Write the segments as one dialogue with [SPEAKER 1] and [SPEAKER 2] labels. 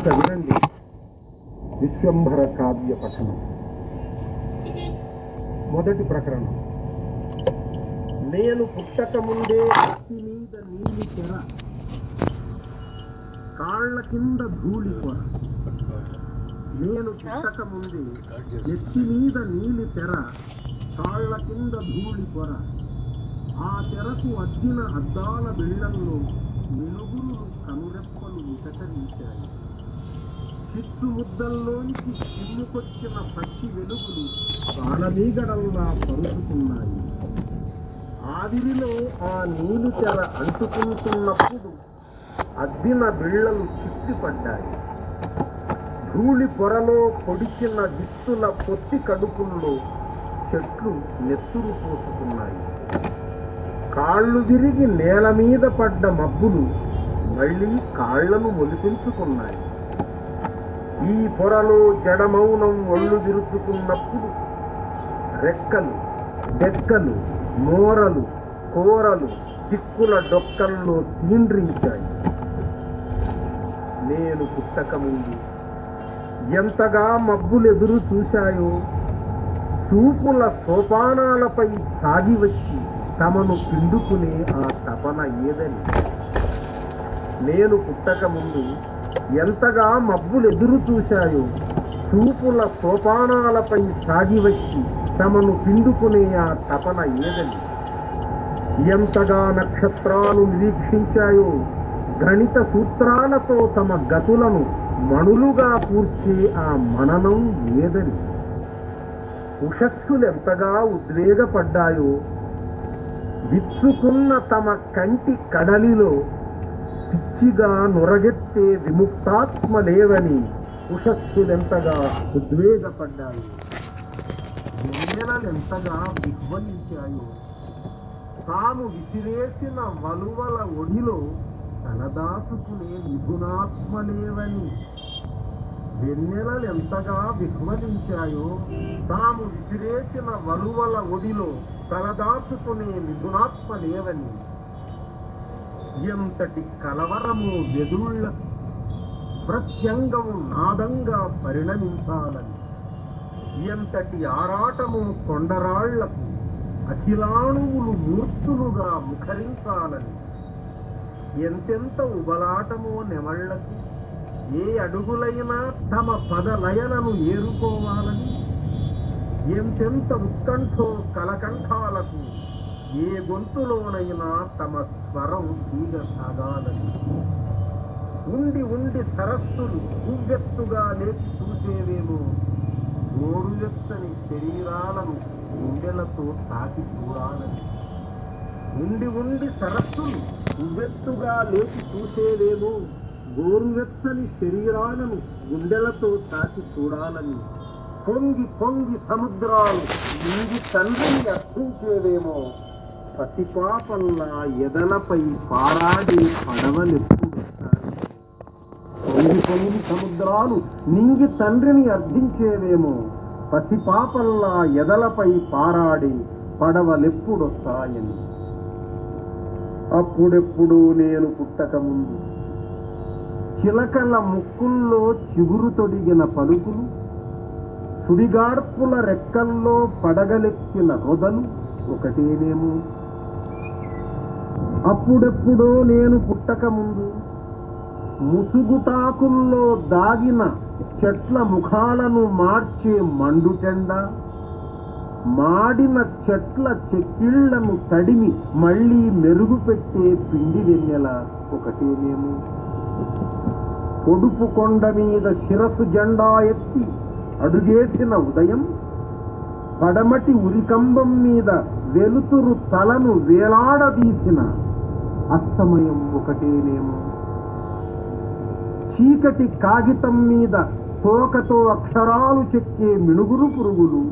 [SPEAKER 1] ఇంత వినండి. విశ్వంభర కావ్య పఠనం. మొదటి ప్రకరణం. నేను పుట్టక ముందే నెత్తి మీద నీలి తెర. కాళ్ళ కింద ధూళి కొర నేను పుట్టక ముందే ఎత్తి మీద నీలి తెర. కాళ్ళ కింద ధూళి కొర ఆ తెరకు అద్దిన అద్దాల బిళ్ళల్లో వెలుగులు కనురెప్పలు వికటరించాయి చిత్తు ముద్దల్లోంచి చిమ్ముకొచ్చిన పచ్చి వెలుగులు ప్రాణమీగడల్లా పరుచుకున్నాయి. ఆవిరిలో ఆ నీలు తెర అంటుకుంటున్నప్పుడు అద్దిన బిళ్ళలు చిట్టిపడ్డాయి. ధూళి పొరలో పొడిచిన విత్తుల పొత్తి కడుపుల్లో చెట్లు నెత్తురు పోసుకున్నాయి. కాళ్ళు విరిగి నేల మీద పడ్డ మబ్బులు మళ్ళీ కాళ్ళను మొలిపించుకున్నాయి. ఈ పొరలో జడమౌనం ఒళ్ళు విరుచుకున్నప్పుడు రెక్కలు డెక్కలు మోరలు కూరలు చిక్కుల డొక్కల్లో తీండ్రించాయి నేను పుట్టకముందు ఎంతగా మబ్బులెదురు చూశాయో చూపుల సోపానాలపై సాగి వచ్చి తమను పిండుకునే ఆ తపన ఏదని. నేను పుట్టకముందు ఎంతగా మబ్బులెదురు చూశాయో. చూపుల సోపానాలపై సాగి వచ్చి తమను పిండుకునే ఆ తపన ఏదని ఎంతగా నక్షత్రాలు నిరీక్షించాయో. గణిత సూత్రాలతో తమ గతులను మణులుగా కూర్చే ఆ మననం ఏదని ఉషస్సులెంతగా ఉద్వేగపడ్డాయో. విచ్చుకున్న తమ కంటి కడలిలో పిచ్చిగా నొరగెత్తే విముక్తాత్మలేవని ఉషస్సులెంతగా ఉద్వేగపడ్డాయి? నేలలెంతగా విహ్వలించాయో తాము విసిరేసిన వలువల ఒడిలో తలదాచుకునే వెన్నెలలు ఎంతగా విహ్వలించాయో తాము విసిరేసిన వలువల ఒడిలో తలదాచుకునే నిపుణాత్మలేవని? ఎంతటి కలవరము వెదుళ్ళ ప్రత్యంగం నాదంగా పరిణమించాలని. ఎంతటి ఆరాటము కొండరాళ్ళకు అఖిలాణువులు మూర్తులుగా ముఖరించాలని. ఎంతెంత ఉబలాటమో నెమళ్ళకు ఏ అడుగులైనా తమ పదలయలను ఏరుకోవాలని. ఎంతెంత ఉత్కంఠో కలకంఠాలకు ఏ గొంతులోనైనా తమ స్వరం తీగ సాగాలని ఉండి ఉండి సరస్సులు ఉవ్వెత్తుగా లేచి చూసేవేమో గోరువెత్తని శరీరాలను గుండెలతో తాకి చూడాలని. ఉండి ఉండి సరస్సులు ఉవ్వెత్తుగా లేచి చూసేవేమో గోరువెత్తని శరీరాలను గుండెలతో తాకి చూడాలని. పొంగి పొంగి సముద్రాలు నింగి తండ్రిని అర్థించేవేమో పసిపాపల్లా ఎదలపై పారాడి పడవలెప్పుడు పొంగి పొంగి సముద్రాలు నింగి తండ్రిని అర్థించేవేమో పసిపాపల్లా ఎదలపై పారాడి పడవలెప్పుడొస్తాయని అప్పుడెప్పుడు నేను పుట్టకముందు చిలకల ముక్కుల్లో చిగురు తొడిగిన పలుకులు సుడిగాడ్పుల రెక్కల్లో పడగలెక్కిన రొదలు ఒకటేనేమో. అప్పుడెప్పుడో నేను పుట్టకముందు ముసుగుటాకుల్లో దాగిన చెట్ల ముఖాలను మార్చే మండుటెండ మాడిన చెట్ల చెక్కిళ్ళను తడిమి మళ్ళీ మెరుగుపెట్టే పిండి వెన్నెల ఒకటేనేమో పొడుపు కొండ మీద శిరసు జెండా ఎత్తి అడుగేసిన ఉదయం పడమటి ఉరికంబం మీద వెలుతురు తలను వేలాడదీసిన అస్తమయం ఒకటేనేమో చీకటి కాగితం మీద తోకతో అక్షరాలు చెక్కే మినుగురు పురుగులు.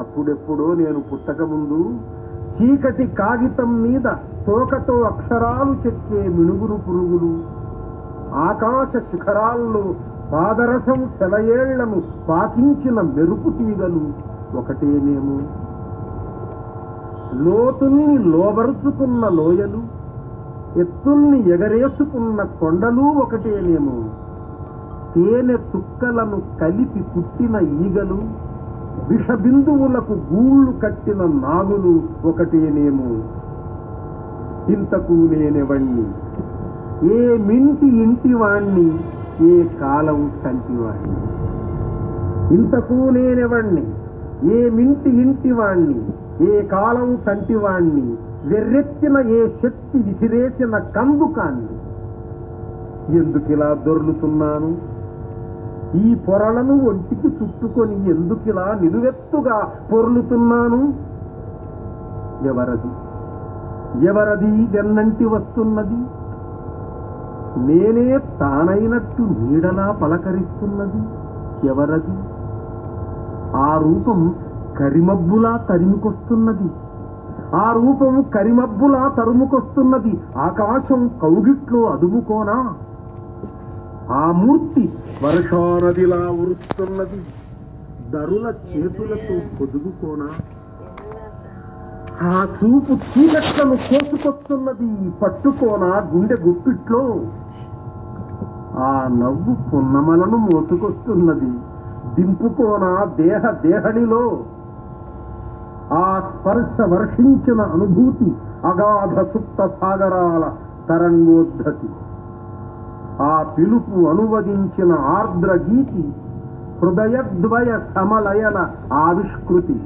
[SPEAKER 1] అప్పుడెప్పుడో నేను పుట్టకముందు చీకటి కాగితం మీద తోకతో అక్షరాలు చెక్కే మినుగురు పురుగులు. ఆకాశ శిఖరాల్లో పాదరసం సెలయేళ్ళను పాకించిన మెరుపు తీగలు. ఒకటేనేమో లోతుల్ని లోబరుచుకున్న లోయలు ఎత్తుల్ని ఎగరేసుకున్న కొండలు ఒకటేనేమో. తేనె తుక్కలను కలిపి పుట్టిన ఈగలు విషబిందువులకు గూళ్ళు కట్టిన నాగులు ఒకటేనేమో. ఇంతకు నేనెవణ్ణి? ఏ మింటి ఇంటివాణ్ణి? ఏ కాలం కంటివాణ్ణి? ఇంతకు నేనెవణ్ణి? ఏ మింటి ఇంటివాణ్ణి? ఏ కాలం తంటివాణ్ణి వెర్రెత్తిన ఏ శక్తి విసిరేసిన కందుకాన్ని? ఎందుకిలా దొర్లుతున్నాను? ఈ పొరలను ఒంటికి చుట్టుకొని ఎందుకిలా నిలువెత్తుగా పొర్లుతున్నాను? ఎవరది? ఎవరది వెన్నంటి వస్తున్నది? నేనే తానైనట్టు నీడలా పలకరిస్తున్నది ఎవరది? ఆ రూపం కరిమబ్బులా తరిమికొస్తున్నది. ఆ రూపము కరిమబ్బులా తరుముకొస్తున్నది. ఆకాశం కౌగిట్లో అదుముకోనా? ఆ మూర్తి వర్షానదిలా ఉరుస్తున్నది. దరుల చేతులతో పొదుగుకోనా? ఆ చూపు చీకట్లను కోసుకొస్తున్నది. పట్టుకోనా గుండె గుప్పిట్లో? ఆ నవ్వు పున్నమలను మోసుకొస్తున్నది. దింపుకోనా దేహ దేహడిలో ఆ స్పర్శ వర్షించిన అనుభూతి అగాధ సుప్త సాగరాల తరంగోద్ధతి ఆ పిలుపు అనువదించిన ఆర్ద్ర గీతి హృదయద్వయ సమలయన ఆవిష్కృతి.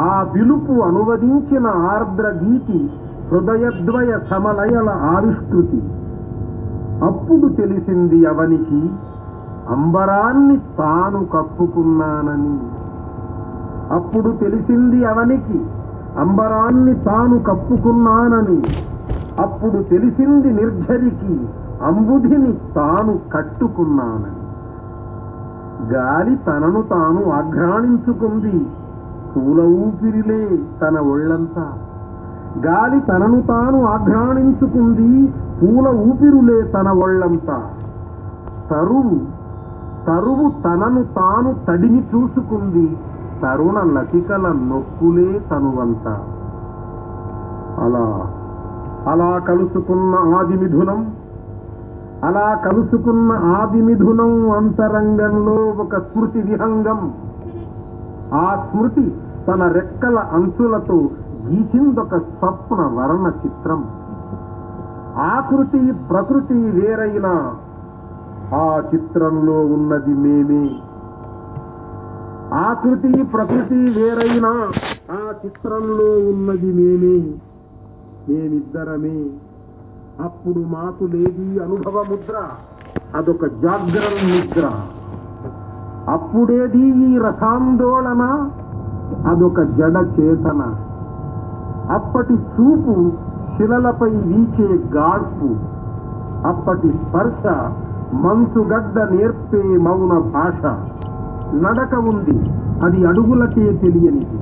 [SPEAKER 1] ఆ పిలుపు అనువదించిన ఆర్ద్ర గీతి హృదయద్వయ సమలయల ఆవిష్కృతి. అప్పుడు తెలిసింది అవనికి అంబరాన్ని తాను కప్పుకున్నానని. అప్పుడు తెలిసింది అవనికి అంబరాన్ని తాను కప్పుకున్నానని. అప్పుడు తెలిసింది నిర్జరికి అంబుధిని తాను కట్టుకున్నానని. గాలి తనను తాను ఆఘ్రాణించుకుంది పూల ఊపిరిలే తన ఒళ్ళంతా. గాలి తనను తాను ఆఘ్రాణించుకుంది పూల ఊపిరులే తన ఒళ్ళంతా. తరువు తరువు తనను తాను తడిని చూసుకుంది తరుణ లతికల నొప్పులే తనువంత. అలా అలా కలుసుకున్న ఆదిమిథునం అలా కలుసుకున్న ఆదిమిథునం అంతరంగంలో ఒక స్మృతి విహంగం. ఆ స్మృతి తన రెక్కల అంచులతో గీసిందొక స్వప్న వర్ణ చిత్రం. ఆకృతి ప్రకృతి వేరైన ఆ చిత్రంలో ఉన్నది మేమే. ఆకృతి ప్రకృతి వేరైనా ఆ చిత్రంలో ఉన్నది మేమే మేమిద్దరమే. అప్పుడు మాకు లేది అనుభవ ముద్ర. అదొక జాగ్రత్త ముద్ర. అప్పుడేది ఈ రసాందోళన? అదొక జడ చేతన. అప్పటి చూపు శిలలపై వీచే గాడ్పు. అప్పటి స్పర్శ మంచుగడ్డ నేర్పే మౌన భాష. నడక ఉంది అది అడుగులకే తెలియనిది.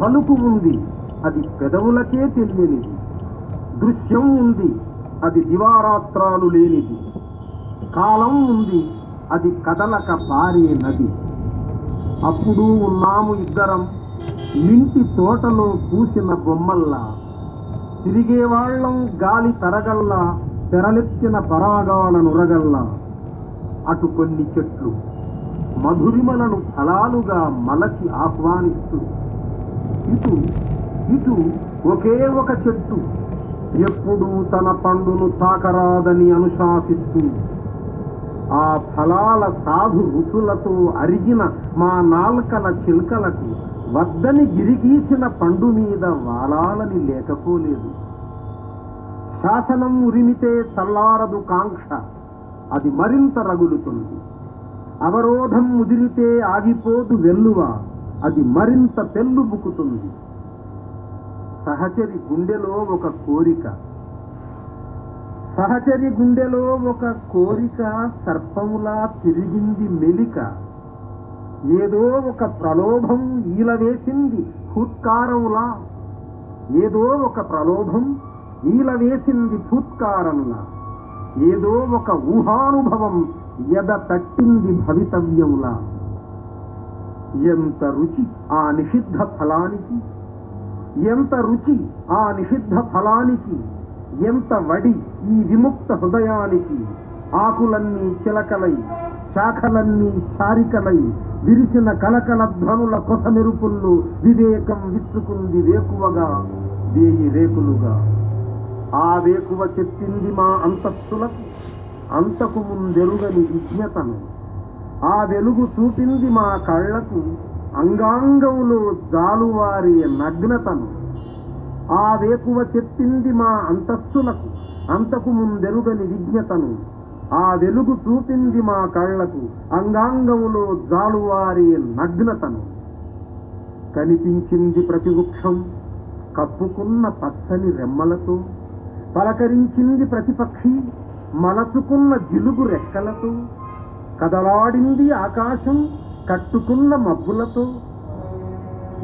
[SPEAKER 1] పలుకు ఉంది అది పెదవులకే తెలియనిది. దృశ్యం ఉంది అది దివారాత్రాలు లేనిది. కాలం ఉంది అది కదలక పారే నది. అప్పుడు ఉన్నాము ఇద్దరం ఇంటి తోటలో పూసిన బొమ్మల్లా. తిరిగేవాళ్ళం గాలి తరగల్లా తెరలెత్తిన పరాగాల నురగల్లా అటు కొన్ని చెట్లు మధురిమలను ఫలాలుగా మలచి ఆహ్వానిస్తూ. ఇటు ఇటు ఒకే ఒక చెట్టు ఎప్పుడూ తన పండును తాకరాదని అనుశాసిస్తూ. ఆ ఫలాల సాధు రుచులతో అరిగిన మా నాల్కల చిలుకలకు వద్దని గిరిగీసిన పండు మీద వాలాలని లేకపోలేదు. శాసనం ఉరిమితే చల్లారదు కాంక్ష అది మరింత రగులుతుంది. అవరోధం ముదిరితే ఆగిపోదు వెల్లువ. అది మరింత పెళ్ళుబుకుతుంది సహచరి గుండెలో ఒక కోరిక. సహచరి గుండెలో ఒక కోరిక సర్పములా తిరిగింది మెలిక. ఏదో ఒక ప్రలోభం ఈలవేసింది ఫూత్కారములా ఏదో ఒక ప్రలోభం ఈలవేసింది ఫూత్కారంలా ఏదో ఒక ఊహానుభవం ఎద తట్టింది భవితవ్యంలా. ఎంత రుచి ఆ నిషిద్ధ ఫలానికి? ఎంత రుచి ఆ నిషిద్ధ ఫలానికి? ఎంత వడి ఈ విముక్త హృదయానికి? ఆకులన్నీ చిలకలై శాఖలన్నీ చారికలై విరిచిన కలకల ధ్వనుల కొస మెరుపుల్లో వివేకం విచ్చుకుంది వేకువగా వేయి రేకులుగా ఆ వేకువ చెప్పింది మా అంతస్తులకు. అంతకు ముందెరుగని విజ్ఞతను. ఆ వెలుగు చూపింది మా కళ్ళకు అంగాంగంలో జాలువారి నగ్నతను. ఆ వేకువ చెప్పింది మా అంతస్తులకు అంతకు ముందెరుగని విజ్ఞతను. ఆ వెలుగు చూపింది మా కళ్ళకు అంగాంగములో జాలువారి నగ్నతను. కనిపించింది ప్రతి వృక్షం కప్పుకున్న పచ్చని రెమ్మలతో పలకరించింది ప్రతిపక్షి మలచుకున్న జిలుగు రెక్కలతో కదలాడింది ఆకాశం కట్టుకున్న మబ్బులతో.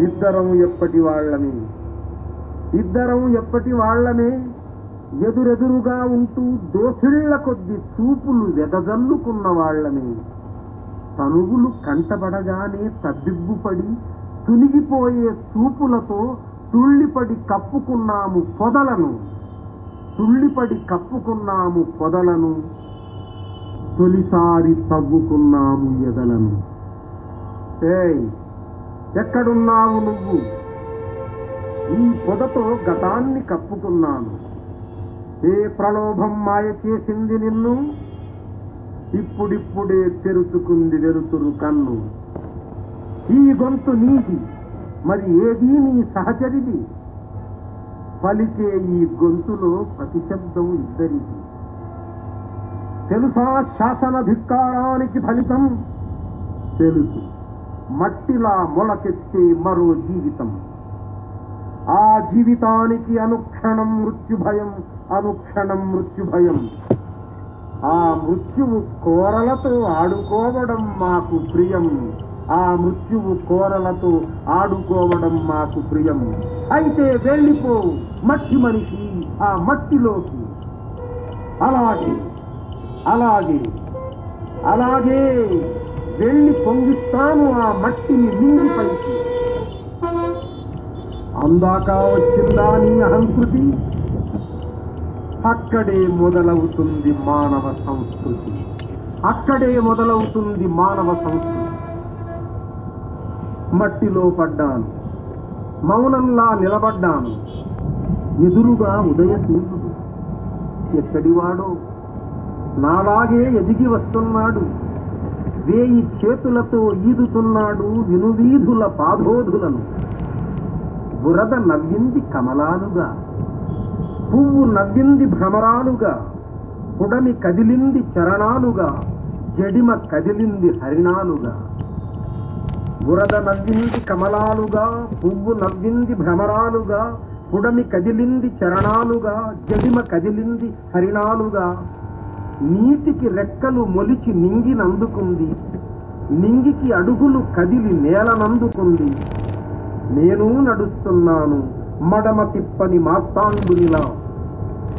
[SPEAKER 1] ఇద్దరం ఎప్పటి వాళ్ళమే ఇద్దరం ఎప్పటి వాళ్ళమే ఎదురెదురుగా ఉంటూ దోసిళ్ళ కొద్ది చూపులు వెదజల్లుకున్న వాళ్ళమే తనువులు కంటబడగానే తబ్బిబ్బుపడి తునిగిపోయే చూపులతో తుళ్ళిపడి కప్పుకున్నాము పొదలను. తుళ్ళిపడి కప్పుకున్నాము పొదలను తొలిసారి తవ్వుకున్నాము ఎదలను. ఏయ్ ఎక్కడున్నావు నువ్వు? ఈ పొదతో గతాన్ని కప్పుకున్నాను. ఏ ప్రలోభం మాయ చేసింది నిన్ను? ఇప్పుడిప్పుడే తెరుచుకుంది వెలుతురు కన్ను. ఈ గొంతు నీది మరి ఏది నీ సహచరిది? పలికే ఈ గొంతులో ప్రతిశబ్దం ఇద్దరికి తెలుసా శాసన ధిక్కారానికి ఫలితం? తెలుసు. మట్టిలా మొలకెత్తే మరో జీవితం. ఆ జీవితానికి అనుక్షణం మృత్యుభయం అనుక్షణం మృత్యుభయం. ఆ మృత్యువు కోరలతో ఆడుకోవడం మాకు ప్రియం. ఆ మృత్యువు కోరలతో ఆడుకోవడం మాకు ప్రియం. అయితే వెళ్ళిపోవు మట్టి మనిషి ఆ మట్టిలోకి. అలాగే అలాగే అలాగే వెళ్ళి పొంగిస్తాను ఆ మట్టిని మింగి పైకి. అందాక వచ్చిందా నీ అహంకృతి? అక్కడే మొదలవుతుంది మానవ సంస్కృతి. అక్కడే మొదలవుతుంది మానవ సంస్కృతి. మట్టిలో పడ్డాను. మౌనంలా నిలబడ్డాను. ఎదురుగా ఉదయ సూర్యుడు ఎక్కడివాడో? నాలాగే ఎదిగి వస్తున్నాడు. వేయి చేతులతో ఈదుతున్నాడు వినువీధుల పాదోధులను. బురద నవ్వింది కమలాలుగా. పువ్వు నవ్వింది భ్రమరాలుగా. పుడమి కదిలింది చరణాలుగా. జడిమ కదిలింది హరిణాలుగా. బురద నవ్వింది కమలాలుగా. పువ్వు నవ్వింది భ్రమరాలుగా. కుడమి కదిలింది చరణాలుగా జడిమ కదిలింది హరిణాలుగా. నీటికి రెక్కలు మొలిచి నింగినందుకుంది నింగికి అడుగులు కదిలి నేలనందుకుంది నేను నడుస్తున్నాను మడమ తిప్పని మార్తాండునిలా.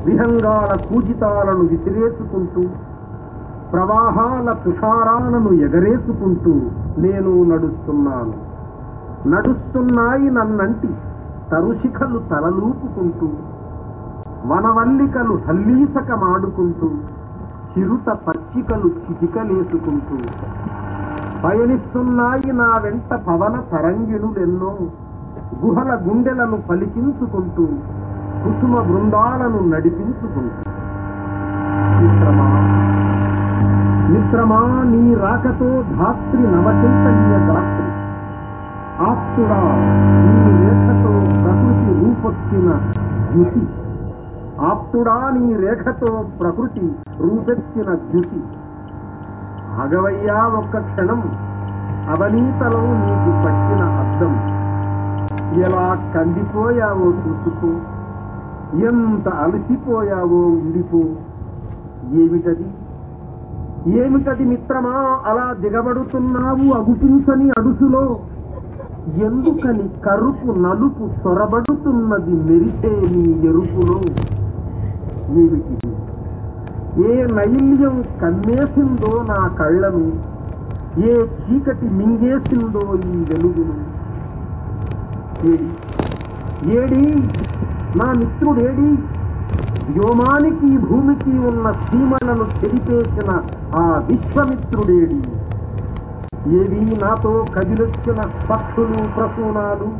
[SPEAKER 1] విహంగాల కూజితాలను విసిరేసుకుంటూ ప్రవాహాల తుషారాలను ఎగరేసుకుంటూ నేను నడుస్తున్నాను. నడుస్తున్నాయి నన్నంటి తరుశిఖలు తలలూపుకుంటూ వనవల్లికలు హల్లీసకమాడుకుంటూ చిరుత పచ్చికలు చిటికలేసుకుంటూ పయనిస్తున్నాయి నా వెంట పవన తరంగిణులెన్నో గుహల గుండెలను పలికించుకుంటూ కుసుమ బృందాలను నడిపించుకుంటూ. మిత్రమా మిత్రమా నీ రాకతో ధాత్రి నవచైతన్య దాత్రి ఆప్తుడా నీ రేఖతో రూపొచ్చిన ద్యుతి ఆప్తుడా నీ రేఖతో ప్రకృతి రూపెత్తిన ద్యుతి ఆగవయ్యా ఒక్క క్షణం అవనీతలో నీకు పట్టిన అర్థం. ఎలా కందిపోయావో చూసుకో. ఎంత అలసిపోయావో ఉండిపో. ఏమిటది? ఏమిటది మిత్రమా? అలా దిగబడుతున్నావు అగుపించని అడుసులో. ఎందుకని కరుపు నలుపు సొరబడుతున్నది మెరిసే నీ ఎరుపులో? ఏమిటి ఏ నైల్యం కమ్మేసిందో నా కళ్ళను ఏ చీకటి మింగేసిందో ఈ వెలుగును? ఏడి? ఏడి? నా మిత్రుడేడి? వ్యోమానికి భూమికి ఉన్న సీమలను చెరిపేసిన ఆ విశ్వమిత్రుడేడి? ఏవి నాతో కదిలొచ్చిన పక్షులు ప్రసూనాలు.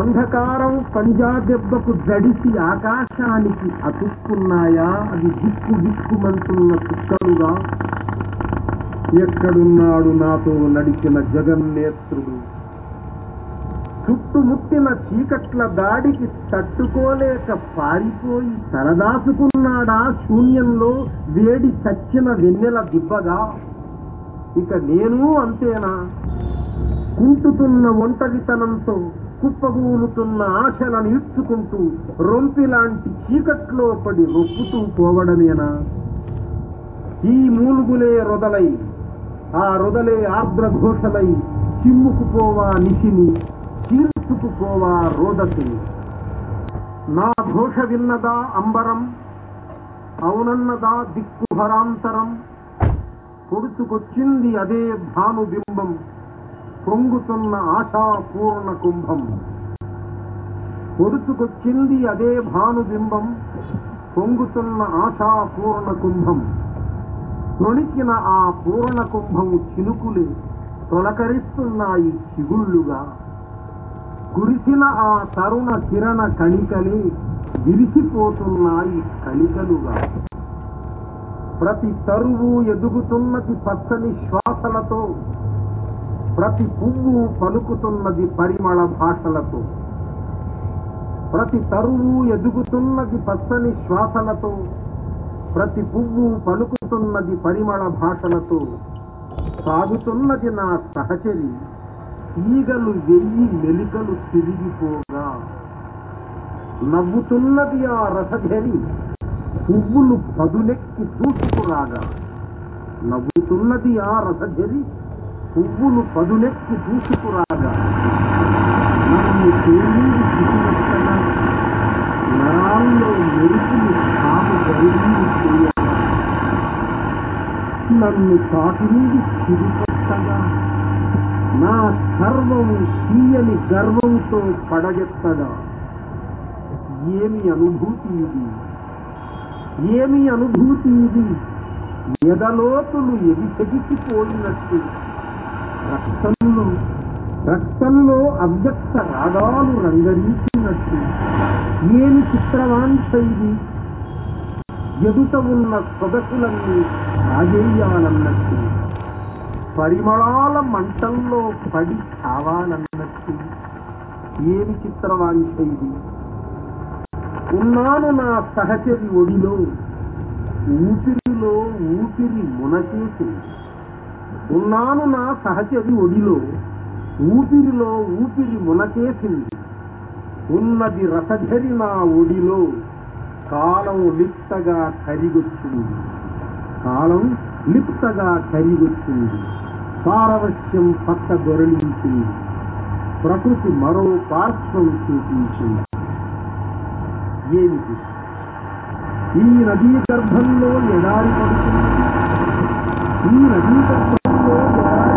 [SPEAKER 1] అంధకారం పంజా దెబ్బకు జడిసి ఆకాశానికి అతుక్కున్నాయా? అది దిక్కు దిక్కుమంటున్న చుక్కలుగా ఎక్కడున్నాడు నాతో నడిచిన జగన్నేత్రుడు? చుట్టుముట్టిన చీకట్ల దాడికి తట్టుకోలేక పారిపోయి తలదాచుకున్నాడా? శూన్యంలో వేడి చచ్చిన వెన్నెల దిబ్బగా. ఇక నేను అంతేనా? కుంటుతున్న ఒంటరితనంతో కుప్పగూలుతున్న ఆశలను ఇచ్చుకుంటూ రొంపిలాంటి చీకట్లో పడి రొప్పుతూ పోవడమేనా? ఈ మూలుగులే రొదలై ఆ రొదలే ఆర్ద్రఘోషలై చిమ్ముకుపోవా నిశిని చీల్చుకుపోవా రోదసిని నా ఘోష విన్నదా అంబరం? అవునన్నదా దిక్కుహరాంతరం? పొడుచుకొచ్చింది అదే భానుబింబం పొంగుతున్న ఆశాపూర్ణ కుంభం. పొడుచుకొచ్చింది అదే భానుబింబం పొంగుతున్న ఆశాపూర్ణ కుంభం. తొణికిన ఆ పూర్ణ కుంభము చినుకులే తొలకరిస్తున్నాయి చిగుళ్ళుగా. కురిసిన ఆ తరుణ కిరణ కణికలే విరిసిపోతున్నాయి కణికలుగా. ప్రతి తరువు ఎదుగుతున్నది పచ్చని శ్వాసలతో ప్రతి పువ్వు పలుకుతున్నది పరిమళ భాషలతో ప్రతి తరువు ఎదుగుతున్నది పచ్చని శ్వాసలతో ప్రతి పువ్వు పలుకుతున్నది పరిమళ భాషలతో సాగుతున్నది నా సహచరి ఈగలు వెయ్యి మెలికలు తిరిగిపోగా నవ్వుతున్నది ఆ రసధరి పువ్వులు పదులెక్కి చూసుకురాగా నవ్వుతున్నది ఆ రథజరి పువ్వులు పదులెక్కి చూసుకురాగా నన్ను తేలింది మెరుపులు కాపు జరిగింది చేయగా నన్ను తాకింది చిరిపొత్తగా నా సర్వం తీయని గర్వంతో పడగెత్తగా. ఏమి అనుభూతి ఇది? ఏమి అనుభూతి ఇది ఎదలోతులు ఎగిసెగిసిపోయినట్టు రక్తంలో రక్తంలో అవ్యక్త రాగాలు రంగరించినట్టు. ఏమి చిత్రవాంఛ ఇది ఎదుట ఉన్న సొగసులన్నీ రాజేయాలన్నట్టు. పరిమళాల మంటల్లో పడి కావాలన్నట్టు. ఏమి చిత్రవాంఛ ఇది ఉన్నాను నా సహచరి ఒడిలో. ఊపిరిలో ఊపిరి మునకేసి. ఉన్నాను నా సహచరి ఒడిలో. ఊపిరిలో ఊపిరి మునకేసింది ఉన్నది రసధరి నా ఒడిలో. కాలం లిప్తగా కరిగొచ్చింది. కాలం లిప్తగా కరిగొచ్చింది. పారవశ్యం పక్క దొరలించింది. ప్రకృతి మరో పార్శ్వం చూపించింది. ఏమిటి? ఈ నదీ గర్భంలో ఎడారి పడుతుంది. ఈ నదీ గర్భంలో ఎడారి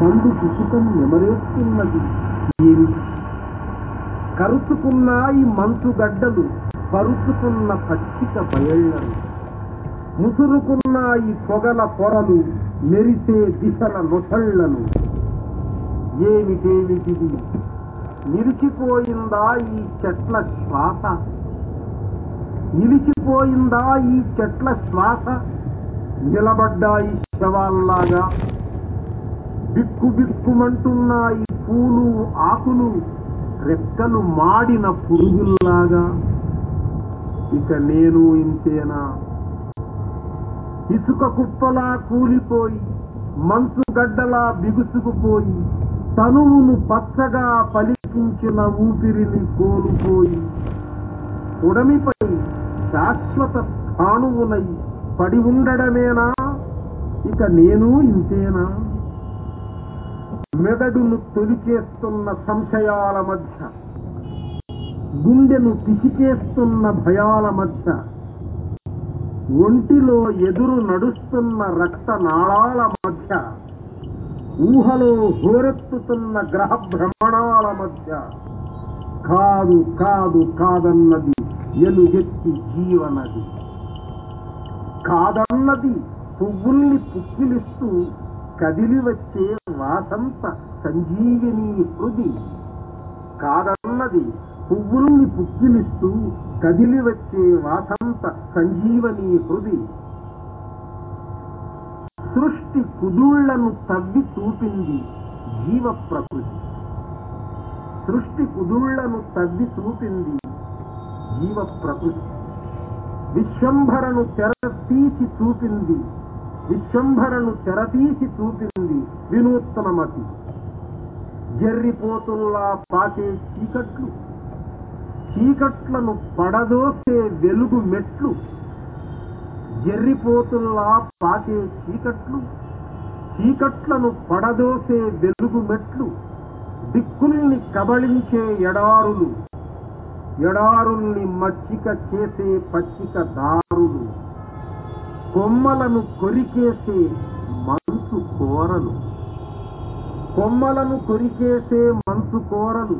[SPEAKER 1] మందు కుసుకం ఎమరేస్తున్నది. ఏమిటి కరుచుకున్నాయి మంచుగడ్డలు పరుచుకున్న పచ్చిక బయళ్ళను ముసురుకున్నాయి పొగల పొరలు మెరిసే దిశల నొసళ్ళను ఏమిటేమిటిది నిలిచిపోయిందా ఈ చెట్ల శ్వాస? నిలిచిపోయిందా ఈ చెట్ల శ్వాస? నిలబడ్డాయి శవాల్లాగా? బిక్కు బిక్కుమంటున్న పూలు ఆకులు రెక్కలు మాడిన పురుగుల్లాగా? ఇక నేను ఇంతేనా? ఇసుక కుప్పలా కూలిపోయి మంచు గడ్డలా బిగుసుకుపోయి తనువును పచ్చగా పలికించిన ఊపిరిని కోల్పోయి ఉడమిపై శాశ్వత స్థాణువునై పడి ఉండడమేనా? ఇక నేను ఇంతేనా? మెదడును తొలిచేస్తున్న సంశయాల మధ్య గుండెను పిసికేస్తున్న భయాల మధ్య ఒంటిలో ఎదురు నడుస్తున్న రక్త నాళాల మధ్య ఊహలో హోరెత్తుతున్న గ్రహ భ్రమణాల మధ్య కాదు కాదు కాదన్నది ఎలుగెత్తి జీవనది. కాదన్నది పువ్వుల్ని పుక్కిలిస్తూ కదిలి వచ్చే వాసంత సంజీవిని హృది. కాదన్నది పువ్వుల్ని పుక్కిలిస్తూ కదిలి వచ్చే వాసంత సంజీవని హృది. సృష్టి కుదుళ్ళను తవ్వి చూపింది జీవ ప్రకృతి. సృష్టి కుదుళ్ళను తవ్వి చూపింది జీవ ప్రకృతి. విశ్వంభరను తెరతీసి చూపింది విశ్వంభరను తెరతీసి చూపింది వినూత్నమతి. జర్రిపోతుల్లా పాకే చీకట్లు చీకట్లను పడదోసే వెలుగు మెట్లు. ఎర్రిపోతుల్లా పాకే చీకట్లు చీకట్లను పడదోసే వెలుగు మెట్లు దిక్కుల్ని కబళించే ఎడారులు ఎడారుల్ని మచ్చిక చేసే పచ్చిక దారులు కొమ్మలను కొరికేసే మంచు కోరలు కొమ్మలను కొరికేసే మంచు కోరలు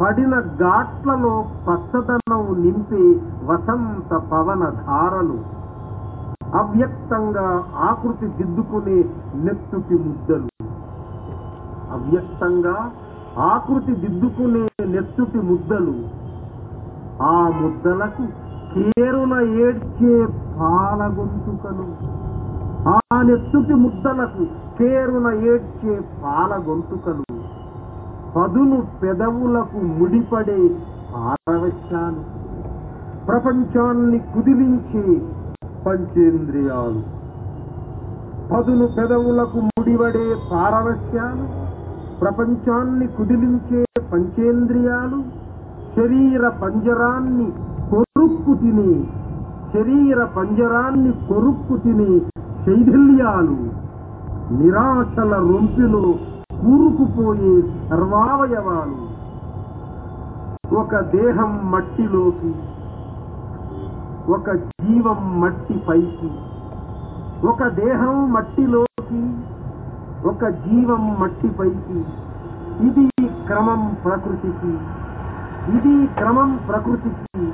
[SPEAKER 1] పడిన ఘాట్లలో పచ్చదనం నింపే వసంత పవన ధారలు. అవ్యక్తంగా ఆకృతి దిద్దుకునే నెత్తుటి ముద్దలు. అవ్యక్తంగా ఆకృతి దిద్దుకునే నెత్తుటి ముద్దలు. ఆ ముద్దలకు కేరున ఏడ్చే పాల గొంతుకలు. ఆ నెత్తుటి ముద్దలకు కేరున ఏడ్చే పాల గొంతుకలు. పదును పెదవులకు ముడిపడే పారవశ్యాలు. ప్రపంచాన్ని కుదిలించే పంచేంద్రియాలు. పదును పెదవులకు ముడివడే పారవశ్యాలు ప్రపంచాన్ని కుదిలించే పంచేంద్రియాలు శరీర పంజరాన్ని కొరుక్కు తిని శరీర పంజరాన్ని కొరుక్కు తిని శైథిల్యాలు నిరాశల రొంపిలో కూరుకుపోయే సర్వావయవాలు. ఒక దేహం మట్టిలోకి ఒక జీవం మట్టి పైకి ఒక దేహం మట్టిలోకి ఒక జీవం మట్టి పైకి. ఇది క్రమం ప్రకృతికి ఇది క్రమం ప్రకృతికి.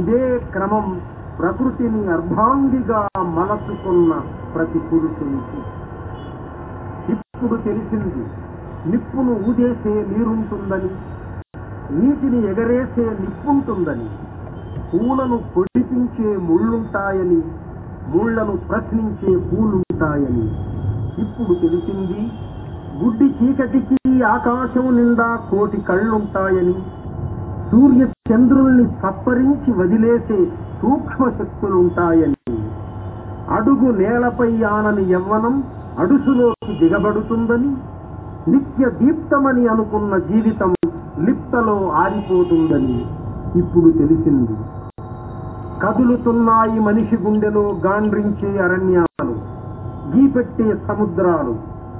[SPEAKER 1] ఇదే క్రమం ప్రకృతిని అర్ధాంగిగా మలచుకున్న ప్రతి పురుషునికి. ఇప్పుడు తెలిసింది నిప్పును ఊదేసే నీరుంటుందని నీటిని ఎగరేసే నిప్పుంటుందని. పూలను పొడిపించే ముళ్ళుంటాయని ముళ్ళను ప్రశ్నించే పూలుంటాయని. ఇప్పుడు తెలిసింది గుడ్డి చీకటికి ఆకాశం నిండా కోటి కళ్ళుంటాయని. సూర్య చంద్రుల్ని సప్పరించి వదిలేసే సూక్ష్మ శక్తులుంటాయని. అడుగు నేలపై ఆనని యవ్వనం అడుసులోకి దిగబడుతుందని నిత్య దీప్తమని అనుకున్న జీవితం లిప్తలో ఆరిపోతుందని. ఇప్పుడు తెలిసింది. కదులుతున్నాయి మనిషి గుండెలో గాండ్రించే అరణ్యాలు గీపెట్టే సముద్రాలు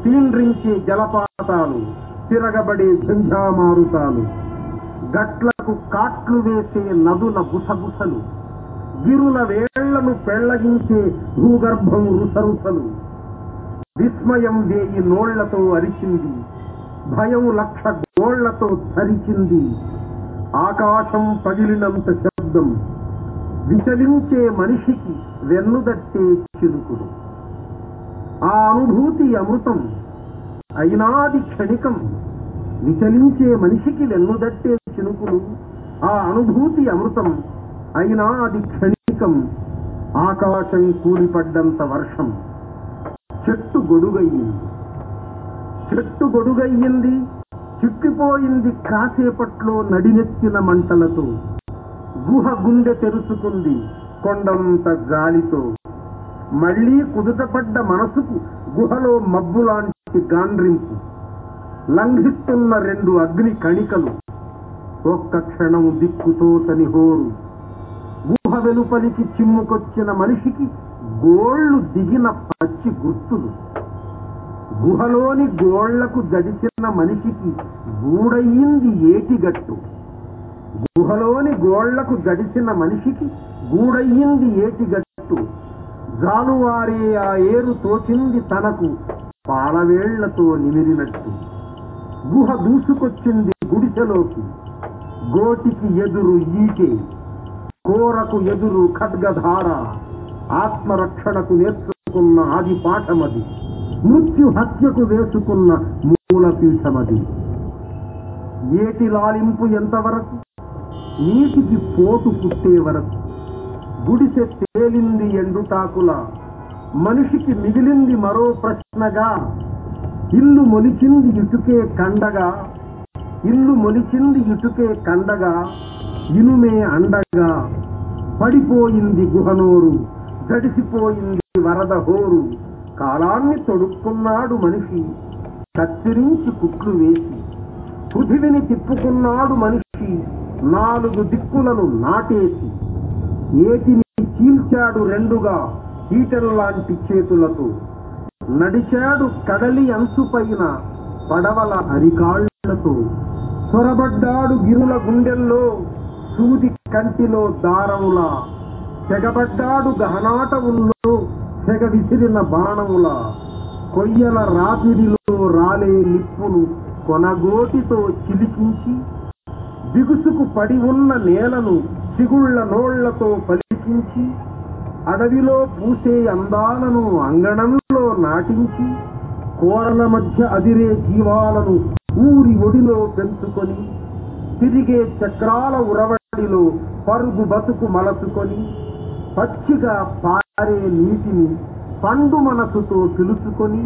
[SPEAKER 1] తీండ్రించే జలపాతాలు తిరగబడే ఝంఝామారుతాలు గట్లకు కాట్లు వేసే నదుల గుసగుసలు గిరుల వేళ్ళను పెళ్ళగించే భూగర్భం రుసరుసలు. విస్మయం వేయి నోళ్ళతో అరిచింది భయం లక్ష గోళ్ళతో ధరిచింది ఆకాశం పగిలినంత శబ్దం విచలించే మనిషికి వెన్నుదట్టే చిలుకులు ఆ అనుభూతి అమృతం అయినాది క్షణికం విచలించే మనిషికి వెన్నుదట్టే చినుకులు ఆ అనుభూతి అమృతం అయినాది క్షణికం ఆకాశం కూలిపడ్డంత వర్షం. చెట్టు గొడుగయ్యింది. చెట్టు గొడుగయ్యింది చిక్కిపోయింది కాసేపట్లో నడినెత్తిన మంటలతో. గుహ గుండె తెరుచుకుంది కొండంత గాలితో మళ్ళీ కుదుటపడ్డ మనసుకు గుహలో మబ్బులాంటి గాండ్రింపు. లంఘిస్తున్న రెండు అగ్ని కణికలు. ఒక్క క్షణం దిక్కుతోతని హోరు. గుహ వెలుపలికి చిమ్ముకొచ్చిన మనిషికి గోళ్ళు దిగిన పచ్చి గుర్తులు. గుహలోని గోళ్ళకు దడిచిన మనిషికి గూడయింది ఏటిగట్టు. గుహలోని గోళ్ళకు గడిచిన మనిషికి గూడయ్యింది ఏటిగట్టు జాలువారే ఆ ఏరు తోచింది తనకు పాలవేళ్ళతో నిమిరినట్టు. గుహ దూసుకొచ్చింది గుడిసెలోకి. గోటికి ఎదురు ఈకే. కోరకు ఎదురు ఖడ్గధార. ఆత్మరక్షణకు నేర్చుకున్న ఆది పాఠమది. మృత్యు హత్యకు వేసుకున్న మూలపీఠమది ఏటి లాలింపు ఎంతవరకు? నీటికి పోటు పుట్టే వరకు గుడిసె తేలింది ఎండుటాకుల మనిషికి మిగిలింది మరో ప్రశ్నగా ఇల్లు మొలిచింది ఇటుకే కండగా ఇల్లు మొలిచింది ఇటుకే కండగా ఇనుమే అండగా పడిపోయింది గుహనోరు గడిసిపోయింది వరద హోరు కాలాన్ని తొడుక్కున్నాడు మనిషి కత్తిరించి కుట్లు వేసి పృథివిని తిప్పుకున్నాడు మనిషి నాలుగు దిక్కులను నాటేసి ఏటిని చీల్చాడు రెండుగా ఈటెల్లాంటి చేతులతో. నడిచాడు కడలి అంచుపైన పడవల అరికాళ్ళతో. చొరబడ్డాడు గిరుల గుండెల్లో సూది కంటిలో దారములా. తెగబడ్డాడు గహనాటవుల్లో తెగ విసిరిన బాణముల. కొయ్యల రాపిడిలో రాలే నిప్పులు కొనగోటితో చిలికించి బిగుసుకు పడి ఉన్న నేలను చిగుళ్ళ నోళ్ళతో పలికించి అడవిలో పూసే అందాలను అంగణంలో నాటించి కోరల మధ్య అదిరే జీవాలను ఊరి ఒడిలో పెంచుకొని తిరిగే చక్రాల ఉరవడిలో పరుగు బతుకు మలచుకొని పచ్చిగా పారే నీటిని పండు మనసుతో పిలుచుకొని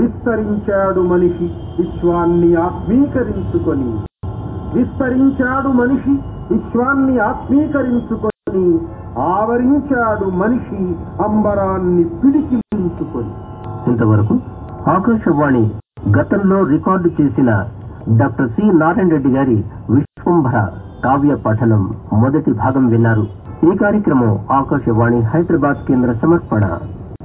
[SPEAKER 1] విస్తరించాడు మనిషి విశ్వాన్ని ఆత్మీకరించుకొని. విస్తరించాడు మనిషి విశ్వాన్ని ఆత్మీకరించుకొని ఆవరించాడు మనిషి అంబరాన్ని పిడికిలించుకొని.
[SPEAKER 2] ఇంతవరకు ఆకాశవాణి గతంలో రికార్డు చేసిన డాక్టర్ సి నారాయణ రెడ్డి గారి విశ్వంభర కావ్య పఠనం మొదటి భాగం విన్నారు. ఈ కార్యక్రమం ఆకాశవాణి హైదరాబాద్ కేంద్ర సమర్పణ.